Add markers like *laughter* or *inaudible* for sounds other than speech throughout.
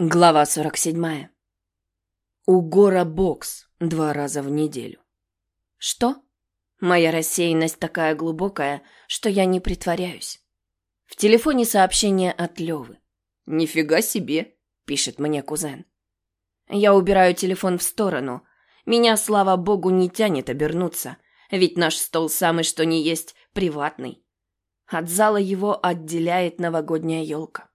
Глава 47. У Гора бокс два раза в неделю. Что? Моя рассеянность такая глубокая, что я не притворяюсь. В телефоне сообщение от Левы. «Нифига себе!» – пишет мне кузен. Я убираю телефон в сторону. Меня, слава богу, не тянет обернуться, ведь наш стол самый что ни есть приватный. От зала его отделяет новогодняя елка.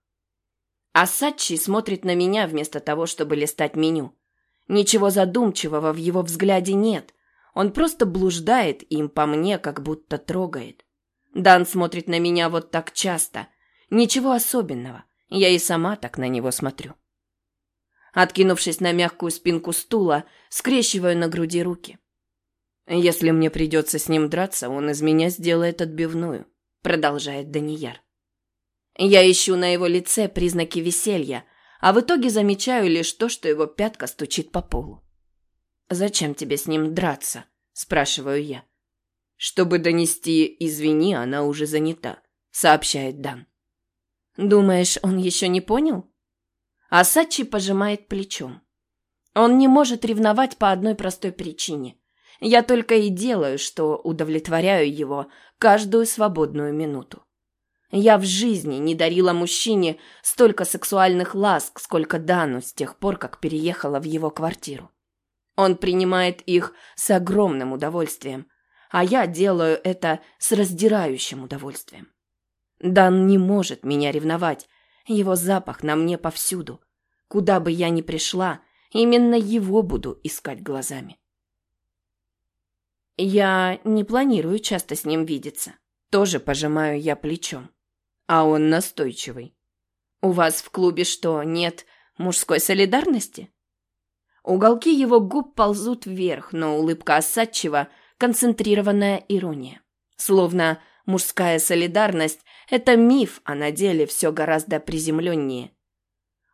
А Сачи смотрит на меня вместо того, чтобы листать меню. Ничего задумчивого в его взгляде нет. Он просто блуждает им по мне, как будто трогает. Дан смотрит на меня вот так часто. Ничего особенного. Я и сама так на него смотрю. Откинувшись на мягкую спинку стула, скрещиваю на груди руки. «Если мне придется с ним драться, он из меня сделает отбивную», продолжает Данияр. Я ищу на его лице признаки веселья, а в итоге замечаю лишь то, что его пятка стучит по полу. «Зачем тебе с ним драться?» – спрашиваю я. «Чтобы донести «извини, она уже занята», – сообщает Дан. «Думаешь, он еще не понял?» Асачи пожимает плечом. Он не может ревновать по одной простой причине. Я только и делаю, что удовлетворяю его каждую свободную минуту. Я в жизни не дарила мужчине столько сексуальных ласк, сколько Дану с тех пор, как переехала в его квартиру. Он принимает их с огромным удовольствием, а я делаю это с раздирающим удовольствием. Дан не может меня ревновать, его запах на мне повсюду. Куда бы я ни пришла, именно его буду искать глазами. Я не планирую часто с ним видеться. Тоже пожимаю я плечом а он настойчивый. У вас в клубе что, нет мужской солидарности? Уголки его губ ползут вверх, но улыбка осадчива, концентрированная ирония. Словно мужская солидарность – это миф, а на деле все гораздо приземленнее.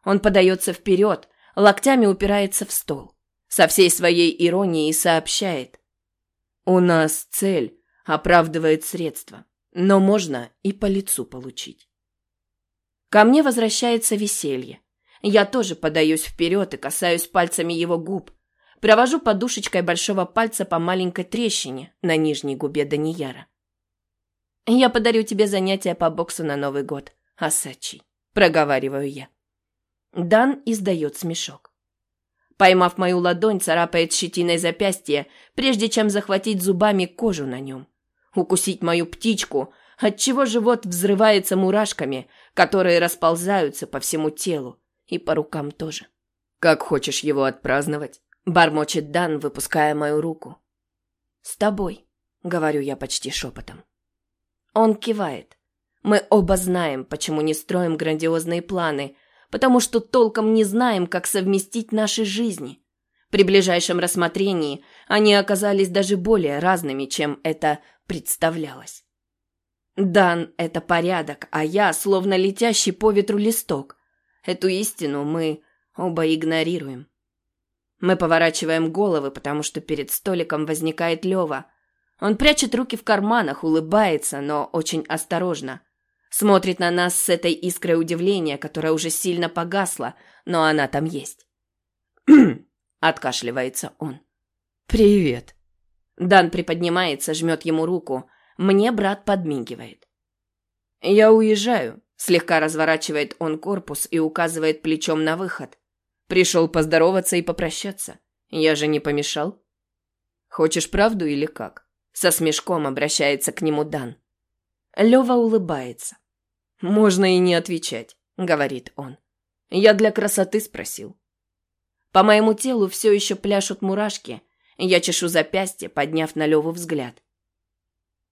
Он подается вперед, локтями упирается в стол. Со всей своей иронией сообщает. «У нас цель оправдывает средства. Но можно и по лицу получить. Ко мне возвращается веселье. Я тоже подаюсь вперед и касаюсь пальцами его губ. Провожу подушечкой большого пальца по маленькой трещине на нижней губе Данияра. «Я подарю тебе занятия по боксу на Новый год, Асачи», — проговариваю я. Дан издает смешок. Поймав мою ладонь, царапает щетиной запястье, прежде чем захватить зубами кожу на нем укусить мою птичку, отчего живот взрывается мурашками, которые расползаются по всему телу и по рукам тоже. «Как хочешь его отпраздновать?» – бормочет Дан, выпуская мою руку. «С тобой», – говорю я почти шепотом. Он кивает. Мы оба знаем, почему не строим грандиозные планы, потому что толком не знаем, как совместить наши жизни. При ближайшем рассмотрении они оказались даже более разными, чем это представлялось. Дан — это порядок, а я словно летящий по ветру листок. Эту истину мы оба игнорируем. Мы поворачиваем головы, потому что перед столиком возникает Лева. Он прячет руки в карманах, улыбается, но очень осторожно. Смотрит на нас с этой искрой удивления, которая уже сильно погасла, но она там есть. *clears throat* откашливается он. «Привет», Дан приподнимается, жмет ему руку. Мне брат подмигивает. «Я уезжаю», — слегка разворачивает он корпус и указывает плечом на выход. «Пришел поздороваться и попрощаться. Я же не помешал?» «Хочешь правду или как?» Со смешком обращается к нему Дан. Лева улыбается. «Можно и не отвечать», — говорит он. «Я для красоты спросил». По моему телу все еще пляшут мурашки, я чешу запястье, подняв на Леву взгляд.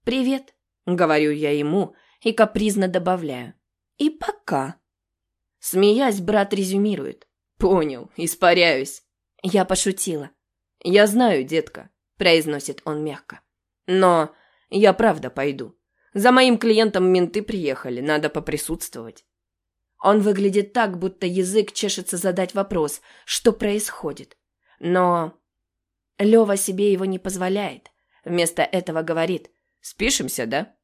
«Привет», — говорю я ему и капризно добавляю. «И пока». Смеясь, брат резюмирует. «Понял, испаряюсь». Я пошутила. «Я знаю, детка», — произносит он мягко. «Но я правда пойду. За моим клиентом менты приехали, надо поприсутствовать». Он выглядит так, будто язык чешется задать вопрос, что происходит. Но Лева себе его не позволяет. Вместо этого говорит «Спишемся, да?»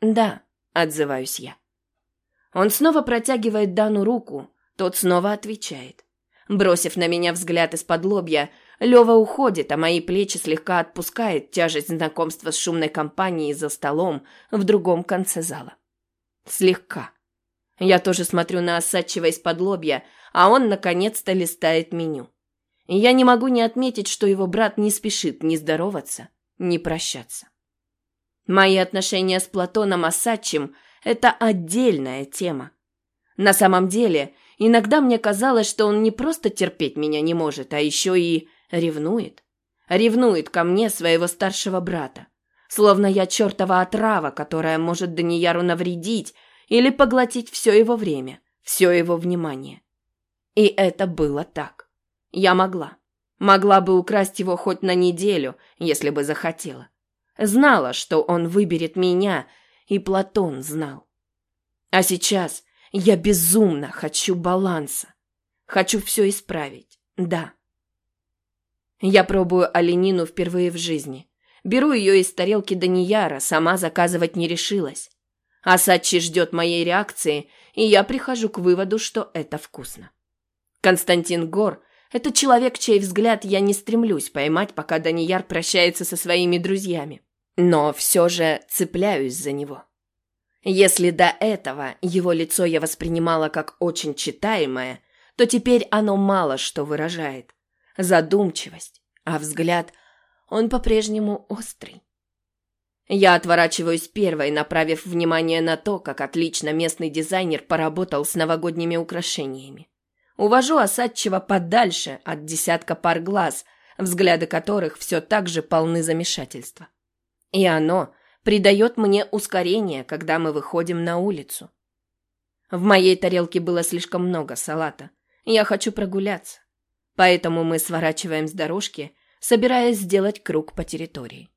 «Да», — отзываюсь я. Он снова протягивает Дану руку, Тот снова отвечает. Бросив на меня взгляд из-под лобья, Лёва уходит, а мои плечи слегка отпускает тяжесть знакомства с шумной компанией за столом в другом конце зала. Слегка. Я тоже смотрю на Осадчего из-под лобья, а он наконец-то листает меню. Я не могу не отметить, что его брат не спешит ни здороваться, ни прощаться. Мои отношения с Платоном Осадчим – это отдельная тема. На самом деле, иногда мне казалось, что он не просто терпеть меня не может, а еще и ревнует. Ревнует ко мне своего старшего брата. Словно я чертова отрава, которая может Данияру навредить или поглотить все его время, все его внимание. И это было так. Я могла. Могла бы украсть его хоть на неделю, если бы захотела. Знала, что он выберет меня, и Платон знал. А сейчас я безумно хочу баланса. Хочу все исправить. Да. Я пробую оленину впервые в жизни. Беру ее из тарелки Данияра, сама заказывать не решилась. Асачи ждет моей реакции, и я прихожу к выводу, что это вкусно. Константин Гор – это человек, чей взгляд я не стремлюсь поймать, пока Данияр прощается со своими друзьями. Но все же цепляюсь за него. Если до этого его лицо я воспринимала как очень читаемое, то теперь оно мало что выражает. Задумчивость, а взгляд, он по-прежнему острый. Я отворачиваюсь первой, направив внимание на то, как отлично местный дизайнер поработал с новогодними украшениями. Увожу осадчиво подальше от десятка пар глаз, взгляды которых все так же полны замешательства. И оно придает мне ускорение, когда мы выходим на улицу. В моей тарелке было слишком много салата. Я хочу прогуляться. Поэтому мы сворачиваем с дорожки, собираясь сделать круг по территории.